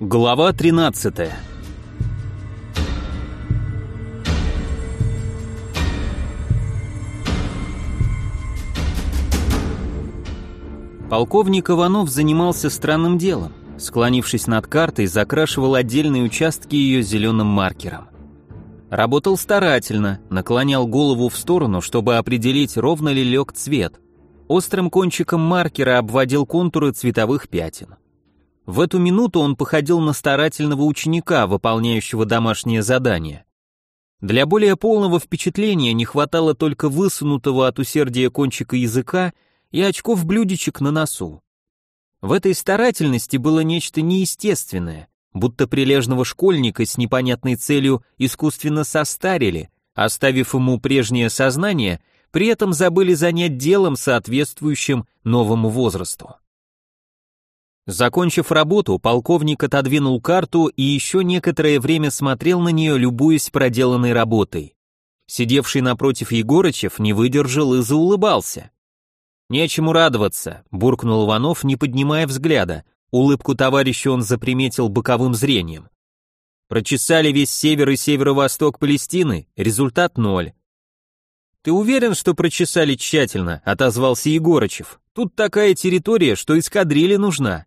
Глава 13 Полковник Иванов занимался странным делом. Склонившись над картой, закрашивал отдельные участки ее зеленым маркером. Работал старательно, наклонял голову в сторону, чтобы определить, ровно ли лег цвет. Острым кончиком маркера обводил контуры цветовых пятен. В эту минуту он походил на старательного ученика, выполняющего домашнее задание. Для более полного впечатления не хватало только высунутого от усердия кончика языка и очков-блюдечек на носу. В этой старательности было нечто неестественное, будто прилежного школьника с непонятной целью искусственно состарили, оставив ему прежнее сознание, при этом забыли занять делом, соответствующим новому возрасту. Закончив работу, полковник отодвинул карту и еще некоторое время смотрел на нее, любуясь проделанной работой. Сидевший напротив Егорычев не выдержал и заулыбался. «Нечему радоваться», — буркнул Иванов, не поднимая взгляда. Улыбку товарища он заприметил боковым зрением. Прочесали весь север и северо-восток Палестины, результат ноль. «Ты уверен, что прочесали тщательно?» — отозвался Егорычев. «Тут такая территория, что эскадрилья нужна.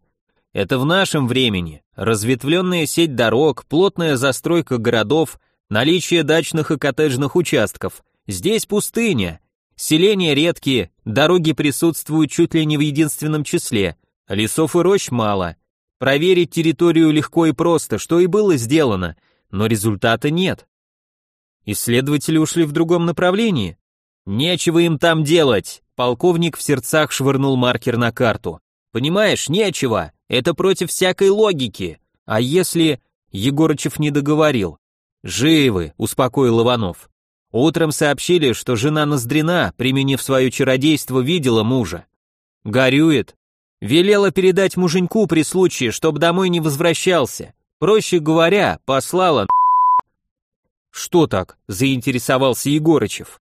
Это в нашем времени. Разветвленная сеть дорог, плотная застройка городов, наличие дачных и коттеджных участков. Здесь пустыня. Селения редкие, дороги присутствуют чуть ли не в единственном числе. Лесов и рощ мало. Проверить территорию легко и просто, что и было сделано, но результата нет. Исследователи ушли в другом направлении. Нечего им там делать. Полковник в сердцах швырнул маркер на карту. Понимаешь, нечего. Это против всякой логики. А если... Егорычев не договорил. «Живы», — успокоил Иванов. Утром сообщили, что жена Ноздрина, применив свое чародейство, видела мужа. Горюет. Велела передать муженьку при случае, чтоб домой не возвращался. Проще говоря, послала «Что так?» – заинтересовался Егорычев.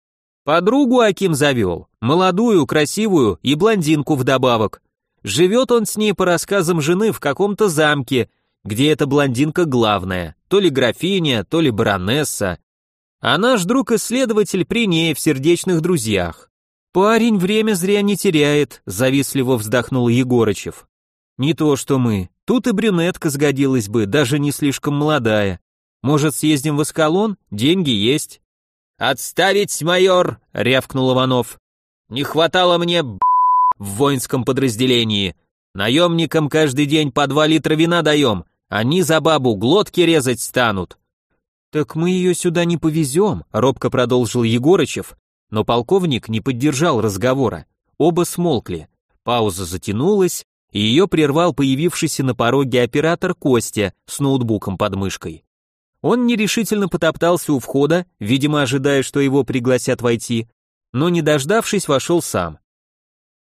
«Подругу Аким завел, молодую, красивую и блондинку вдобавок. Живет он с ней по рассказам жены в каком-то замке, где эта блондинка главная, то ли графиня, то ли баронесса. А наш друг-исследователь при ней в сердечных друзьях. Парень время зря не теряет, завистливо вздохнул Егорычев. Не то что мы, тут и брюнетка сгодилась бы, даже не слишком молодая. Может, съездим в Аскалон? Деньги есть. «Отставить, майор!» — рявкнул Иванов. «Не хватало мне в воинском подразделении. Наемникам каждый день по два литра вина даем, они за бабу глотки резать станут». «Так мы ее сюда не повезем», — робко продолжил Егорычев, но полковник не поддержал разговора. Оба смолкли. Пауза затянулась, и ее прервал появившийся на пороге оператор Костя с ноутбуком под мышкой. Он нерешительно потоптался у входа, видимо, ожидая, что его пригласят войти, но, не дождавшись, вошел сам.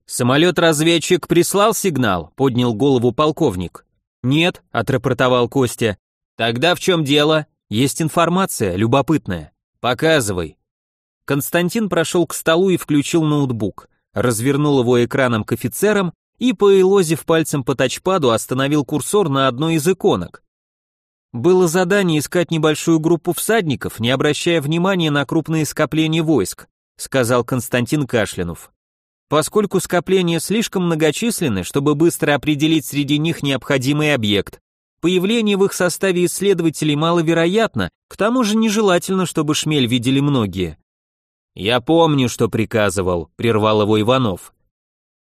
«Самолет-разведчик прислал сигнал?» — поднял голову полковник. «Нет», — отрапортовал Костя. «Тогда в чем дело? Есть информация, любопытная. Показывай». Константин прошел к столу и включил ноутбук, развернул его экраном к офицерам и, поэлозив пальцем по тачпаду, остановил курсор на одной из иконок. Было задание искать небольшую группу всадников, не обращая внимания на крупные скопления войск, сказал Константин Кашлянув. Поскольку скопления слишком многочисленны, чтобы быстро определить среди них необходимый объект, появление в их составе исследователей маловероятно, к тому же нежелательно, чтобы шмель видели многие. «Я помню, что приказывал», — прервал его Иванов.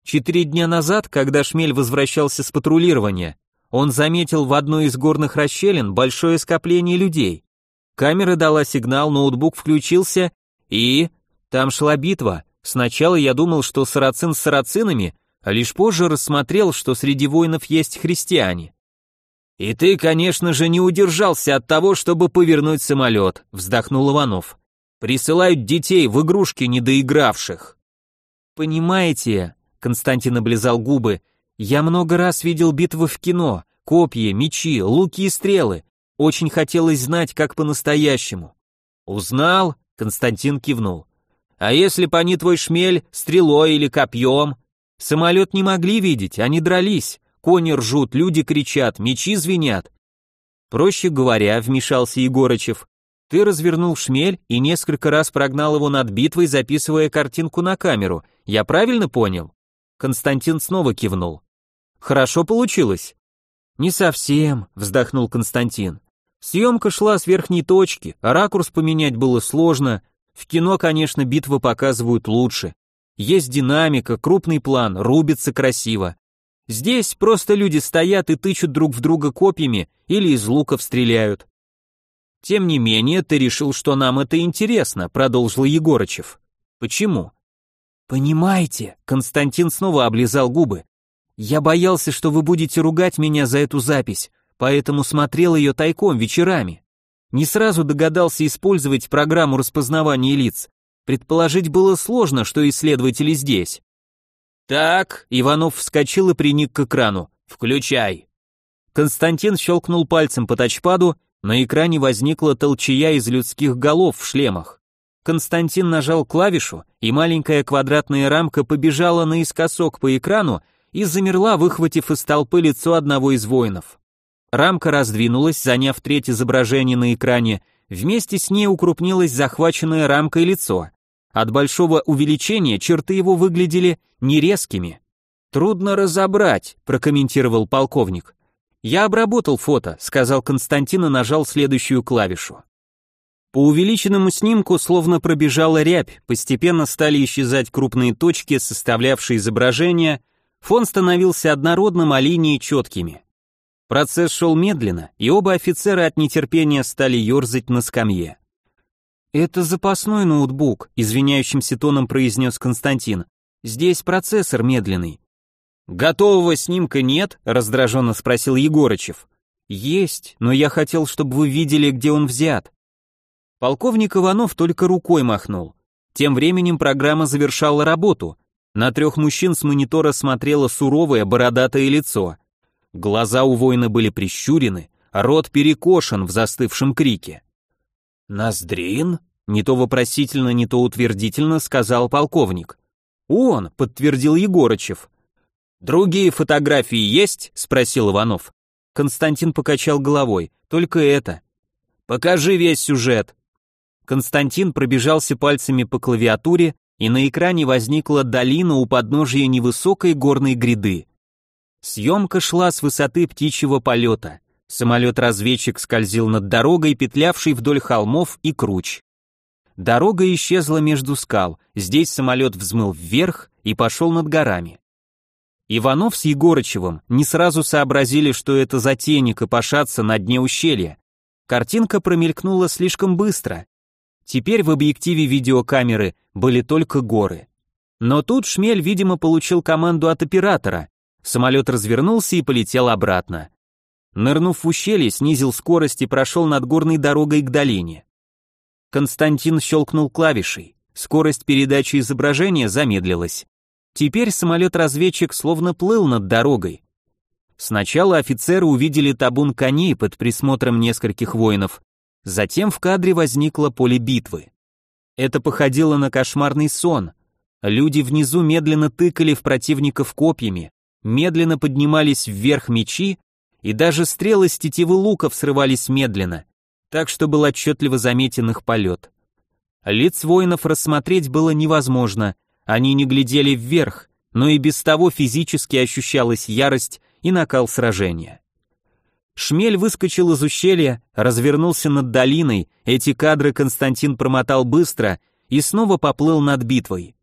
Четыре дня назад, когда шмель возвращался с патрулирования, он заметил в одной из горных расщелин большое скопление людей. Камера дала сигнал, ноутбук включился, и... Там шла битва, Сначала я думал, что сарацин с сарацинами, а лишь позже рассмотрел, что среди воинов есть христиане. «И ты, конечно же, не удержался от того, чтобы повернуть самолет», — вздохнул Иванов. «Присылают детей в игрушки недоигравших». «Понимаете», — Константин облизал губы, «я много раз видел битвы в кино, копья, мечи, луки и стрелы. Очень хотелось знать, как по-настоящему». «Узнал?» — Константин кивнул. А если бы они твой шмель стрелой или копьем? Самолет не могли видеть, они дрались. Кони ржут, люди кричат, мечи звенят. Проще говоря, вмешался Егорычев, ты развернул шмель и несколько раз прогнал его над битвой, записывая картинку на камеру. Я правильно понял? Константин снова кивнул. Хорошо получилось. Не совсем, вздохнул Константин. Съемка шла с верхней точки, а ракурс поменять было сложно. В кино, конечно, битвы показывают лучше. Есть динамика, крупный план, рубится красиво. Здесь просто люди стоят и тычут друг в друга копьями или из луков стреляют. Тем не менее, ты решил, что нам это интересно, продолжил Егорычев. Почему? Понимаете, Константин снова облизал губы. Я боялся, что вы будете ругать меня за эту запись, поэтому смотрел ее тайком вечерами. Не сразу догадался использовать программу распознавания лиц. Предположить было сложно, что исследователи здесь. Так, Иванов вскочил и приник к экрану. Включай. Константин щелкнул пальцем по тачпаду на экране возникла толчая из людских голов в шлемах. Константин нажал клавишу, и маленькая квадратная рамка побежала наискосок по экрану и замерла, выхватив из толпы лицо одного из воинов. Рамка раздвинулась, заняв треть изображения на экране, вместе с ней укрупнилось захваченное рамкой лицо. От большого увеличения черты его выглядели нерезкими. «Трудно разобрать», прокомментировал полковник. «Я обработал фото», — сказал Константин и нажал следующую клавишу. По увеличенному снимку словно пробежала рябь, постепенно стали исчезать крупные точки, составлявшие изображение, фон становился однородным, а линии четкими. Процесс шел медленно, и оба офицера от нетерпения стали ерзать на скамье. «Это запасной ноутбук», — извиняющимся тоном произнес Константин. «Здесь процессор медленный. «Готового снимка нет?» — раздраженно спросил Егорычев. «Есть, но я хотел, чтобы вы видели, где он взят». Полковник Иванов только рукой махнул. Тем временем программа завершала работу. На трех мужчин с монитора смотрело суровое бородатое лицо. Глаза у воина были прищурены, рот перекошен в застывшем крике. «Ноздрин?» — не то вопросительно, не то утвердительно сказал полковник. «Он», — подтвердил Егорычев. «Другие фотографии есть?» — спросил Иванов. Константин покачал головой. «Только это». «Покажи весь сюжет». Константин пробежался пальцами по клавиатуре, и на экране возникла долина у подножия невысокой горной гряды. Съемка шла с высоты птичьего полета. Самолет-разведчик скользил над дорогой, петлявшей вдоль холмов и круч. Дорога исчезла между скал, здесь самолет взмыл вверх и пошел над горами. Иванов с Егорычевым не сразу сообразили, что это за тени копошатся на дне ущелья. Картинка промелькнула слишком быстро. Теперь в объективе видеокамеры были только горы. Но тут Шмель, видимо, получил команду от оператора. Самолет развернулся и полетел обратно. Нырнув в ущелье, снизил скорость и прошел над горной дорогой к долине. Константин щелкнул клавишей. Скорость передачи изображения замедлилась. Теперь самолет-разведчик словно плыл над дорогой. Сначала офицеры увидели табун коней под присмотром нескольких воинов, затем в кадре возникло поле битвы. Это походило на кошмарный сон. Люди внизу медленно тыкали в противников копьями, медленно поднимались вверх мечи, и даже стрелы с тетивы луков срывались медленно, так что был отчетливо заметен их полет. Лиц воинов рассмотреть было невозможно, они не глядели вверх, но и без того физически ощущалась ярость и накал сражения. Шмель выскочил из ущелья, развернулся над долиной, эти кадры Константин промотал быстро и снова поплыл над битвой.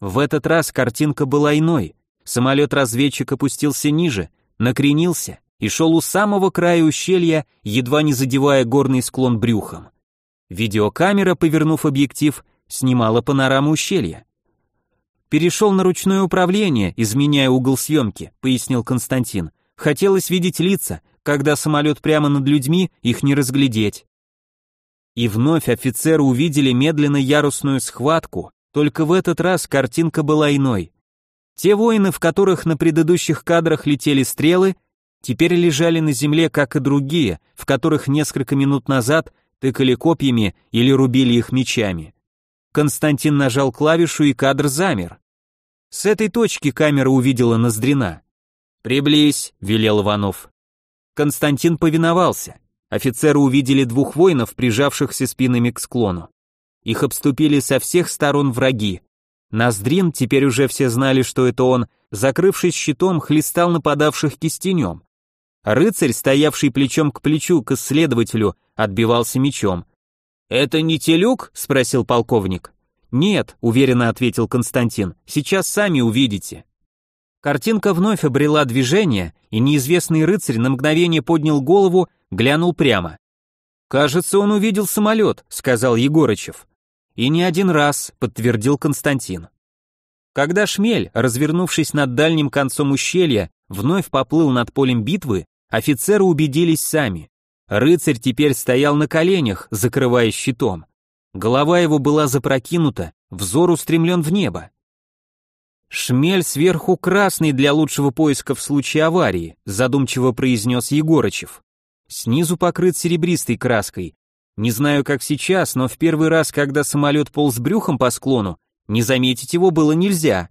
В этот раз картинка была иной. Самолет-разведчик опустился ниже, накренился и шел у самого края ущелья, едва не задевая горный склон брюхом. Видеокамера, повернув объектив, снимала панораму ущелья. «Перешел на ручное управление, изменяя угол съемки», — пояснил Константин. «Хотелось видеть лица. Когда самолет прямо над людьми, их не разглядеть». И вновь офицеры увидели медленно ярусную схватку, только в этот раз картинка была иной. Те воины, в которых на предыдущих кадрах летели стрелы, теперь лежали на земле, как и другие, в которых несколько минут назад тыкали копьями или рубили их мечами. Константин нажал клавишу, и кадр замер. С этой точки камера увидела Ноздрина. «Приблизь», — велел Иванов. Константин повиновался. офицеры увидели двух воинов, прижавшихся спинами к склону. Их обступили со всех сторон враги. Ноздрин, теперь уже все знали, что это он, закрывшись щитом, хлестал нападавших кистенем. Рыцарь, стоявший плечом к плечу к исследователю, отбивался мечом. «Это не телюк?» — спросил полковник. «Нет», — уверенно ответил Константин, — «сейчас сами увидите». Картинка вновь обрела движение, и неизвестный рыцарь на мгновение поднял голову, глянул прямо. «Кажется, он увидел самолет», — сказал Егорычев. «И не один раз», — подтвердил Константин. Когда шмель, развернувшись над дальним концом ущелья, вновь поплыл над полем битвы, Офицеры убедились сами. Рыцарь теперь стоял на коленях, закрывая щитом. Голова его была запрокинута, взор устремлен в небо. «Шмель сверху красный для лучшего поиска в случае аварии», задумчиво произнес Егорычев. Снизу покрыт серебристой краской. Не знаю, как сейчас, но в первый раз, когда самолет полз брюхом по склону, не заметить его было нельзя.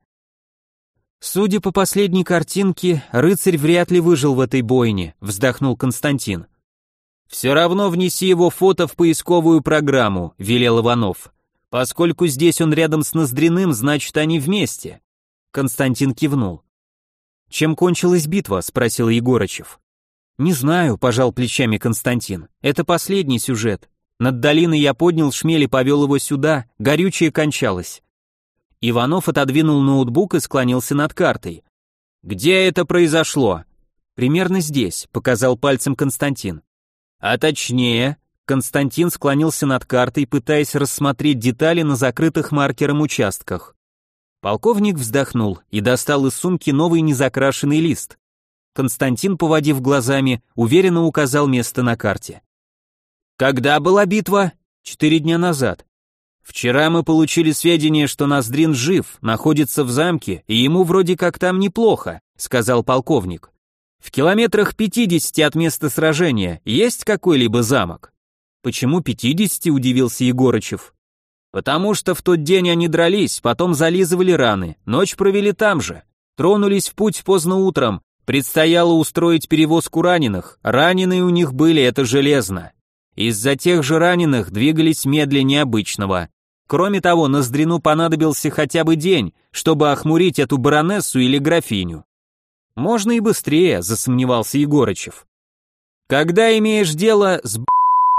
Судя по последней картинке, рыцарь вряд ли выжил в этой бойне, вздохнул Константин. Все равно внеси его фото в поисковую программу, велел Иванов. Поскольку здесь он рядом с Ноздриным, значит, они вместе. Константин кивнул. Чем кончилась битва? спросил Егорычев. Не знаю, пожал плечами Константин. Это последний сюжет. Над долиной я поднял шмель и повел его сюда, горючее кончалось. Иванов отодвинул ноутбук и склонился над картой. «Где это произошло?» «Примерно здесь», — показал пальцем Константин. «А точнее?» Константин склонился над картой, пытаясь рассмотреть детали на закрытых маркером участках. Полковник вздохнул и достал из сумки новый незакрашенный лист. Константин, поводив глазами, уверенно указал место на карте. «Когда была битва?» «Четыре дня назад. Вчера мы получили сведения, что Ноздрин жив, находится в замке, и ему вроде как там неплохо, сказал полковник. В километрах 50 от места сражения есть какой-либо замок? Почему 50? удивился Егорычев. Потому что в тот день они дрались, потом зализывали раны, ночь провели там же. Тронулись в путь поздно утром, предстояло устроить перевозку раненых, раненые у них были, это железно. Из-за тех же раненых двигались медленнее обычного. Кроме того, Ноздрину понадобился хотя бы день, чтобы охмурить эту баронессу или графиню. Можно и быстрее, засомневался Егорычев. Когда имеешь дело с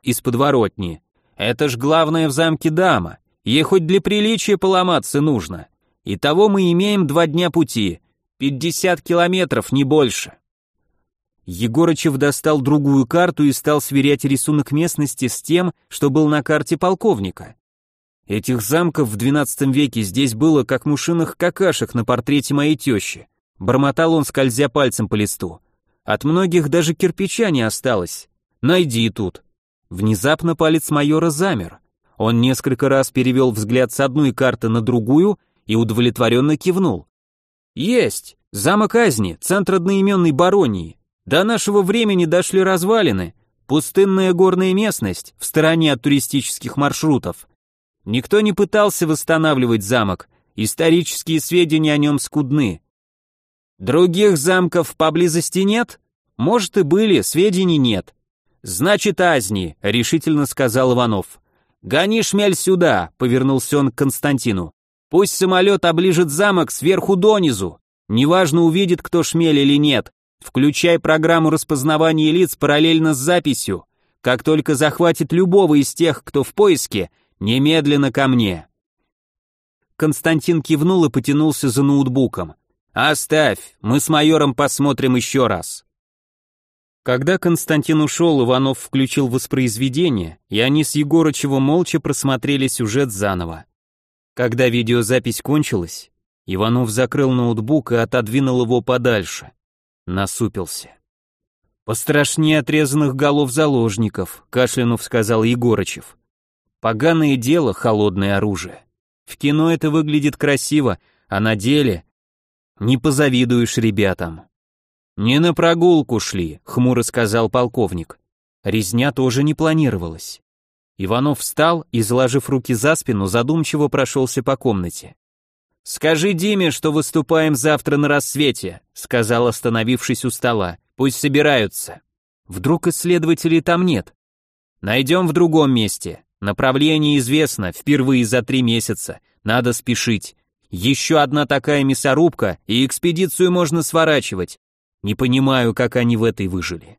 из подворотни, это ж главное в замке дама, ей хоть для приличия поломаться нужно. Итого мы имеем два дня пути, 50 километров, не больше. Егорычев достал другую карту и стал сверять рисунок местности с тем, что был на карте полковника. Этих замков в XII веке здесь было, как мушиных какашек на портрете моей тещи. Бормотал он, скользя пальцем по листу. От многих даже кирпича не осталось. Найди тут. Внезапно палец майора замер. Он несколько раз перевел взгляд с одной карты на другую и удовлетворенно кивнул. Есть! Замок Азни, центр одноименной баронии. До нашего времени дошли развалины, пустынная горная местность в стороне от туристических маршрутов. Никто не пытался восстанавливать замок, исторические сведения о нем скудны. Других замков поблизости нет? Может и были, сведений нет. Значит, Азни, решительно сказал Иванов. Гони шмель сюда, повернулся он к Константину. Пусть самолет оближет замок сверху донизу. Неважно, увидит кто шмель или нет, Включай программу распознавания лиц параллельно с записью. Как только захватит любого из тех, кто в поиске, немедленно ко мне. Константин кивнул и потянулся за ноутбуком. Оставь, мы с майором посмотрим еще раз. Когда Константин ушел, Иванов включил воспроизведение, и они с Егорычевым молча просмотрели сюжет заново. Когда видеозапись кончилась, Иванов закрыл ноутбук и отодвинул его подальше насупился. «Пострашнее отрезанных голов заложников», — кашлянув сказал Егорычев. «Поганое дело — холодное оружие. В кино это выглядит красиво, а на деле не позавидуешь ребятам». «Не на прогулку шли», — хмуро сказал полковник. Резня тоже не планировалась. Иванов встал и, заложив руки за спину, задумчиво прошелся по комнате. «Скажи Диме, что выступаем завтра на рассвете», сказал, остановившись у стола. «Пусть собираются». Вдруг исследователей там нет? Найдем в другом месте. Направление известно, впервые за три месяца. Надо спешить. Еще одна такая мясорубка, и экспедицию можно сворачивать. Не понимаю, как они в этой выжили.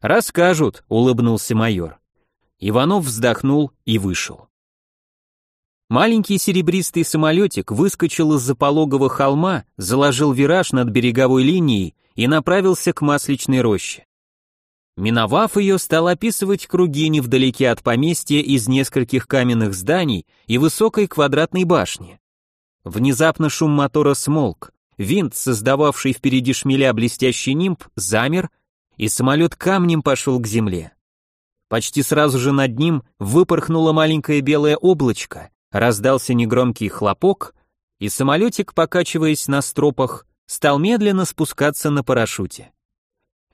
Расскажут, улыбнулся майор. Иванов вздохнул и вышел. Маленький серебристый самолетик выскочил из-за пологого холма, заложил вираж над береговой линией и направился к масличной роще. Миновав ее, стал описывать круги невдалеке от поместья из нескольких каменных зданий и высокой квадратной башни. Внезапно шум мотора смолк, винт, создававший впереди шмеля блестящий нимб, замер, и самолет камнем пошел к земле. Почти сразу же над ним выпорхнуло маленькое белое облачко, раздался негромкий хлопок, и самолетик, покачиваясь на стропах, стал медленно спускаться на парашюте.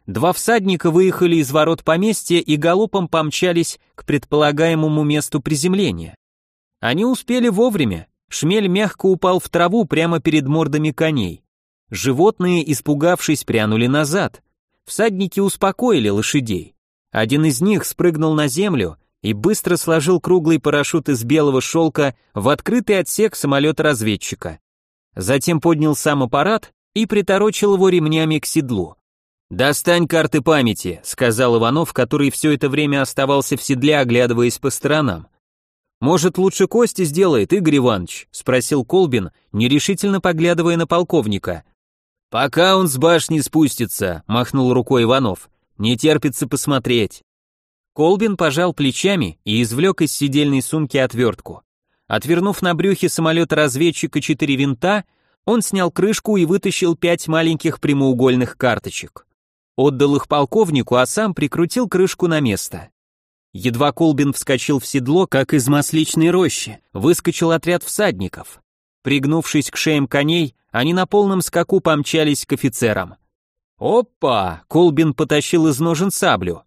Два всадника выехали из ворот поместья и галопом помчались к предполагаемому месту приземления. Они успели вовремя, шмель мягко упал в траву прямо перед мордами коней. Животные, испугавшись, прянули назад. Всадники успокоили лошадей. Один из них спрыгнул на землю и быстро сложил круглый парашют из белого шелка в открытый отсек самолета-разведчика. Затем поднял сам аппарат и приторочил его ремнями к седлу. «Достань карты памяти», — сказал Иванов, который все это время оставался в седле, оглядываясь по сторонам. «Может, лучше Кости сделает, Игорь Иванович?» — спросил Колбин, нерешительно поглядывая на полковника. «Пока он с башни спустится», — махнул рукой Иванов. «Не терпится посмотреть». Колбин пожал плечами и извлек из сидельной сумки отвертку. Отвернув на брюхе самолета разведчика четыре винта, он снял крышку и вытащил пять маленьких прямоугольных карточек отдал их полковнику, а сам прикрутил крышку на место. Едва Колбин вскочил в седло, как из масличной рощи, выскочил отряд всадников. Пригнувшись к шеям коней, они на полном скаку помчались к офицерам. «Опа!» — Колбин потащил из ножен саблю.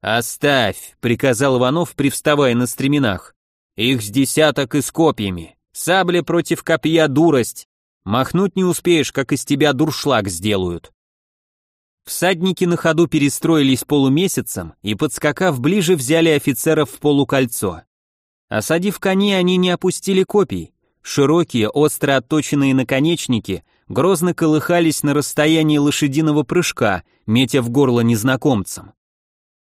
«Оставь!» — приказал Иванов, привставая на стременах. «Их с десяток и с копьями. Сабля против копья дурость. Махнуть не успеешь, как из тебя дуршлаг сделают». Всадники на ходу перестроились полумесяцем и, подскакав ближе, взяли офицеров в полукольцо. Осадив коней, они не опустили копий. Широкие, остро отточенные наконечники грозно колыхались на расстоянии лошадиного прыжка, метя в горло незнакомцам.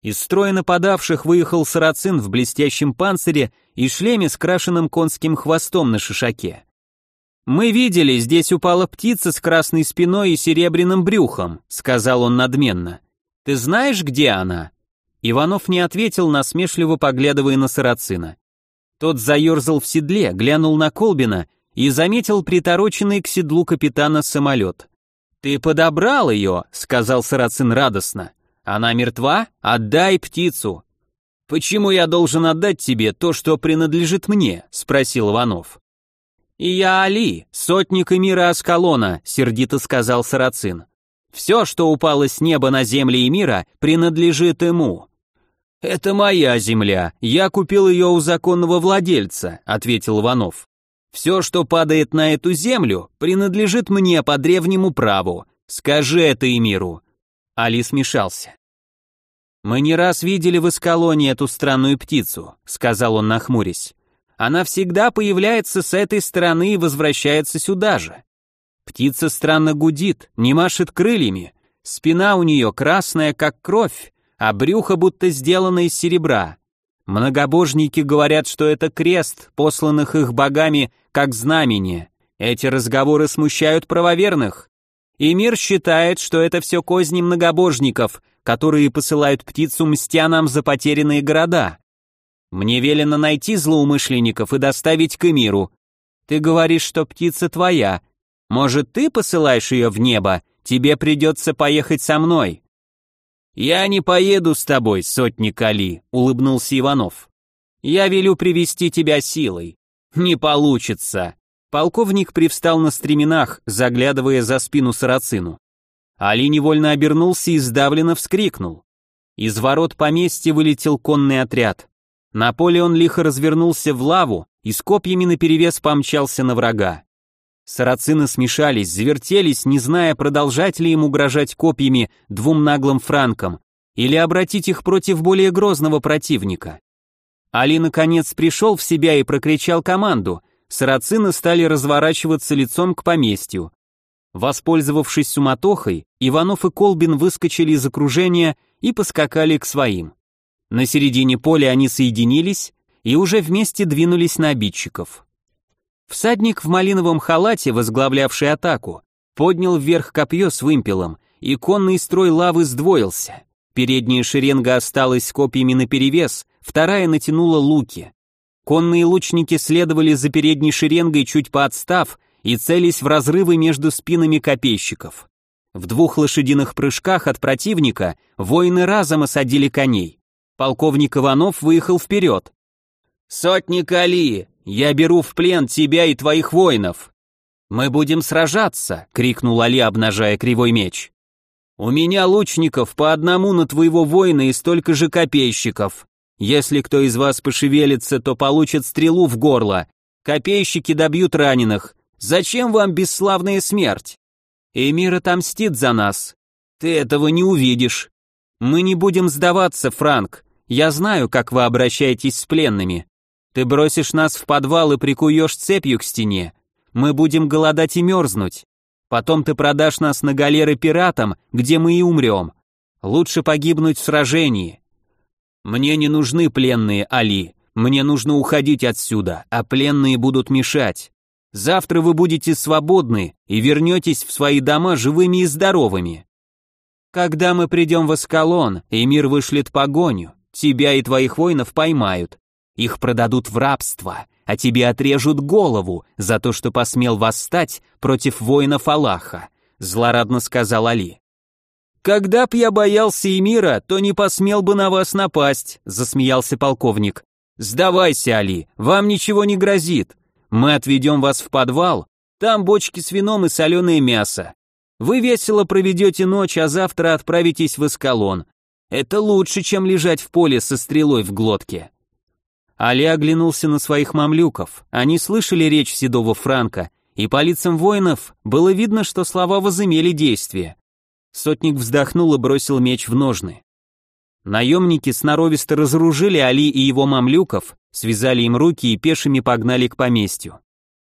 Из строя нападавших выехал сарацин в блестящем панцире и шлеме с крашенным конским хвостом на шишаке. «Мы видели, здесь упала птица с красной спиной и серебряным брюхом», сказал он надменно. «Ты знаешь, где она?» Иванов не ответил, насмешливо поглядывая на Сарацина. Тот заерзал в седле, глянул на Колбина и заметил притороченный к седлу капитана самолет. «Ты подобрал ее», — сказал Сарацин радостно. «Она мертва? Отдай птицу». «Почему я должен отдать тебе то, что принадлежит мне?» — спросил Иванов. «И я Али, сотник эмира Аскалона», — сердито сказал Сарацин. «Все, что упало с неба на земли мира, принадлежит ему». «Это моя земля, я купил ее у законного владельца», — ответил Иванов. «Все, что падает на эту землю, принадлежит мне по древнему праву. Скажи это Эмиру». Али смешался. «Мы не раз видели в Аскалоне эту странную птицу», — сказал он, нахмурясь. Она всегда появляется с этой стороны и возвращается сюда же. Птица странно гудит, не машет крыльями. Спина у нее красная, как кровь, а брюхо будто сделано из серебра. Многобожники говорят, что это крест, посланных их богами как знамение. Эти разговоры смущают правоверных. И мир считает, что это все козни многобожников, которые посылают птицу мстя нам за потерянные города. Мне велено найти злоумышленников и доставить к Эмиру. Ты говоришь, что птица твоя. Может, ты посылаешь ее в небо? Тебе придется поехать со мной». «Я не поеду с тобой, сотник Али», — улыбнулся Иванов. «Я велю привести тебя силой». «Не получится». Полковник привстал на стременах, заглядывая за спину сарацину. Али невольно обернулся и сдавленно вскрикнул. Из ворот поместья вылетел конный отряд. Наполеон лихо развернулся в лаву и с копьями наперевес помчался на врага. Сарацины смешались, завертелись, не зная, продолжать ли им угрожать копьями двум наглым франкам, или обратить их против более грозного противника? Али наконец пришел в себя и прокричал команду. Сарацины стали разворачиваться лицом к поместью. Воспользовавшись суматохой, Иванов и Колбин выскочили из окружения и поскакали к своим. На середине поля они соединились и уже вместе двинулись на обидчиков. Всадник в малиновом халате, возглавлявший атаку, поднял вверх копье с вымпелом, и конный строй лавы сдвоился. Передняя шеренга осталась с копьями наперевес, вторая натянула луки. Конные лучники следовали за передней шеренгой, чуть поотстав, и целись в разрывы между спинами копейщиков. В двух лошадиных прыжках от противника воины разом осадили коней. Полковник Иванов выехал вперед. «Сотник Али, я беру в плен тебя и твоих воинов!» «Мы будем сражаться!» — крикнул Али, обнажая кривой меч. «У меня лучников по одному на твоего воина и столько же копейщиков. Если кто из вас пошевелится, то получит стрелу в горло. Копейщики добьют раненых. Зачем вам бесславная смерть? Эмир отомстит за нас. Ты этого не увидишь. Мы не будем сдаваться, Франк. Я знаю, как вы обращаетесь с пленными. Ты бросишь нас в подвал и прикуешь цепью к стене. Мы будем голодать и мерзнуть. Потом ты продашь нас на галеры пиратам, где мы и умрем. Лучше погибнуть в сражении. Мне не нужны пленные, Али. Мне нужно уходить отсюда, а пленные будут мешать. Завтра вы будете свободны и вернетесь в свои дома живыми и здоровыми. Когда мы придем в Аскалон, Эмир вышлет погоню, тебя и твоих воинов поймают. Их продадут в рабство, а тебе отрежут голову за то, что посмел восстать против воинов Аллаха», — злорадно сказал Али. «Когда б я боялся Эмира, то не посмел бы на вас напасть», — засмеялся полковник. «Сдавайся, Али, вам ничего не грозит. Мы отведем вас в подвал, там бочки с вином и соленое мясо. Вы весело проведете ночь, а завтра отправитесь в Эскалон. Это лучше, чем лежать в поле со стрелой в глотке». Али оглянулся на своих мамлюков. Они слышали речь седого Франка, и по лицам воинов было видно, что слова возымели действие. Сотник вздохнул и бросил меч в ножны. Наемники сноровисто разоружили Али и его мамлюков, связали им руки и пешими погнали к поместью.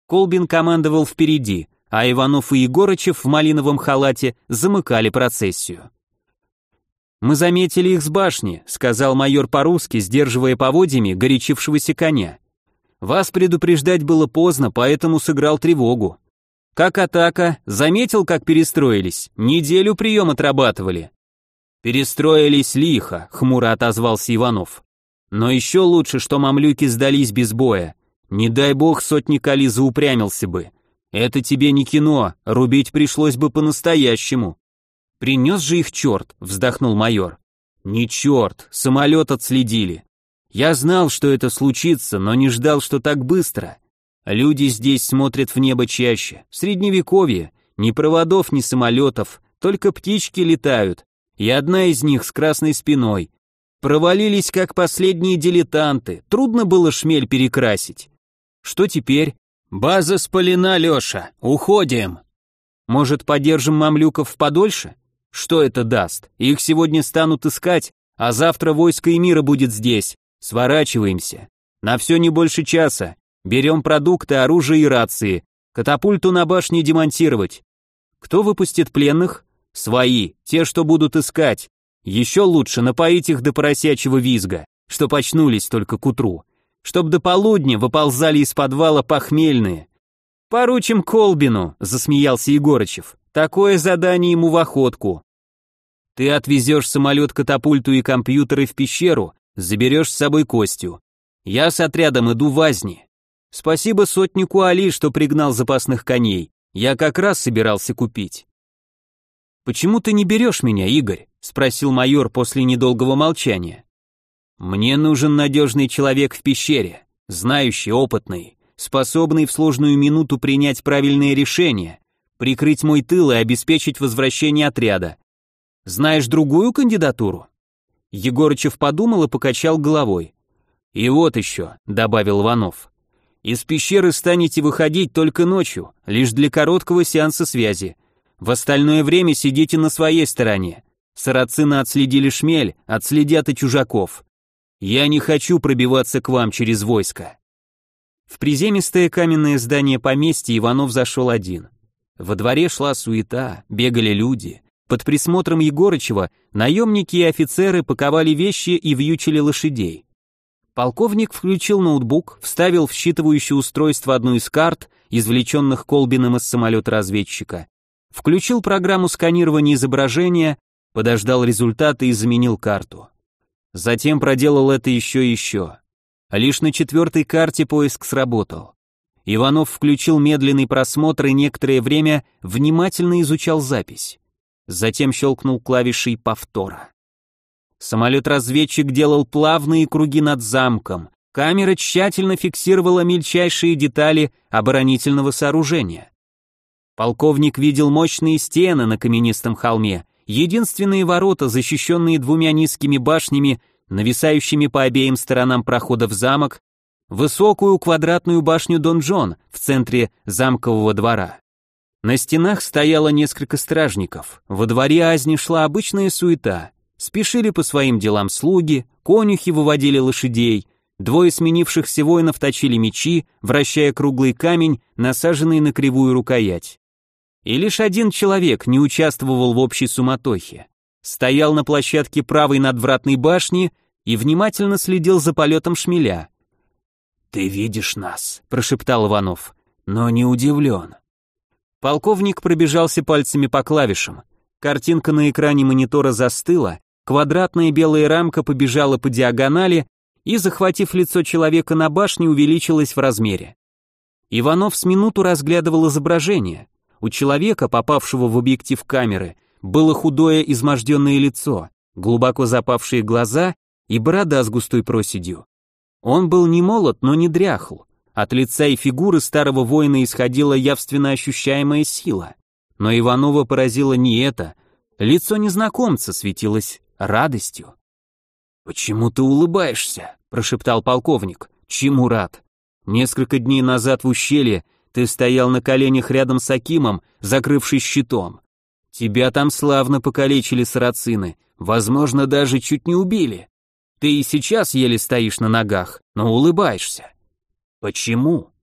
Колбин командовал впереди, а Иванов и Егорычев в малиновом халате замыкали процессию. «Мы заметили их с башни», — сказал майор по-русски, сдерживая поводьями горячившегося коня. «Вас предупреждать было поздно, поэтому сыграл тревогу. Как атака, заметил, как перестроились, неделю прием отрабатывали». «Перестроились лихо», — хмуро отозвался Иванов. «Но еще лучше, что мамлюки сдались без боя. Не дай бог сотник Али заупрямился бы. Это тебе не кино, рубить пришлось бы по-настоящему. Принес же их черт, вздохнул майор. Не черт, самолет отследили. Я знал, что это случится, но не ждал, что так быстро. Люди здесь смотрят в небо чаще. Средневековье. Ни проводов, ни самолетов, только птички летают. И одна из них с красной спиной. Провалились как последние дилетанты. Трудно было шмель перекрасить. Что теперь? База спалена, Леша. Уходим. Может, подержим мамлюков подольше? Что это даст? Их сегодня станут искать, а завтра войско и мира будет здесь. Сворачиваемся. На все не больше часа. Берем продукты, оружие и рации. Катапульту на башне демонтировать. Кто выпустит пленных? Свои, те, что будут искать. Еще лучше напоить их до поросячьего визга, чтоб очнулись только к утру. Чтоб до полудня выползали из подвала похмельные. «Поручим Колбину», — засмеялся Егорычев. «Такое задание ему в охотку. Ты отвезешь самолет, катапульту и компьютеры в пещеру, заберешь с собой Костю. Я с отрядом иду в Азни. Спасибо сотнику Али, что пригнал запасных коней. Я как раз собирался купить. Почему ты не берешь меня, Игорь? спросил майор после недолгого молчания. Мне нужен надежный человек в пещере, знающий, опытный, способный в сложную минуту принять правильные решения, прикрыть мой тыл и обеспечить возвращение отряда. Знаешь другую кандидатуру?» Егорычев подумал и покачал головой. «И вот еще», — добавил Иванов. «Из пещеры станете выходить только ночью, лишь для короткого сеанса связи. В остальное время сидите на своей стороне. Сарацины отследили шмель, отследят и чужаков. Я не хочу пробиваться к вам через войско. В приземистое каменное здание поместья Иванов зашел один. Во дворе шла суета, бегали люди. Под присмотром Егорычева наемники и офицеры паковали вещи и вьючили лошадей. Полковник включил ноутбук, вставил в считывающее устройство одну из карт, извлеченных Колбиным из самолета разведчика, включил программу сканирования изображения, подождал результаты и заменил карту. Затем проделал это еще и еще. Лишь на четвертой карте поиск сработал. Иванов включил медленный просмотр и некоторое время внимательно изучал запись. Затем щелкнул клавишей повтора. Самолет-разведчик делал плавные круги над замком. Камера тщательно фиксировала мельчайшие детали оборонительного сооружения. Полковник видел мощные стены на каменистом холме, единственные ворота, защищенные двумя низкими башнями, нависающими по обеим сторонам прохода в замок, высокую квадратную башню донжон в центре замкового двора. На стенах стояло несколько стражников, во дворе Азни шла обычная суета, спешили по своим делам слуги, конюхи выводили лошадей, двое сменившихся воинов точили мечи, вращая круглый камень, насаженный на кривую рукоять. И лишь один человек не участвовал в общей суматохе. Стоял на площадке правой надвратной башни и внимательно следил за полетом шмеля. «Ты видишь нас», — прошептал Иванов, — «но не удивлен». Полковник пробежался пальцами по клавишам. Картинка на экране монитора застыла, квадратная белая рамка побежала по диагонали и, захватив лицо человека на башне, увеличилась в размере. Иванов с минуту разглядывал изображение. У человека, попавшего в объектив камеры, было худое изможденное лицо, глубоко запавшие глаза и борода с густой проседью. Он был не молод, но не дряхл. От лица и фигуры старого воина исходила явственно ощущаемая сила. Но Иванова поразило не это. Лицо незнакомца светилось радостью. «Почему ты улыбаешься?» – прошептал полковник. «Чему рад? Несколько дней назад в ущелье ты стоял на коленях рядом с Акимом, закрывшись щитом. Тебя там славно покалечили сарацины, возможно, даже чуть не убили. Ты и сейчас еле стоишь на ногах, но улыбаешься. Почему?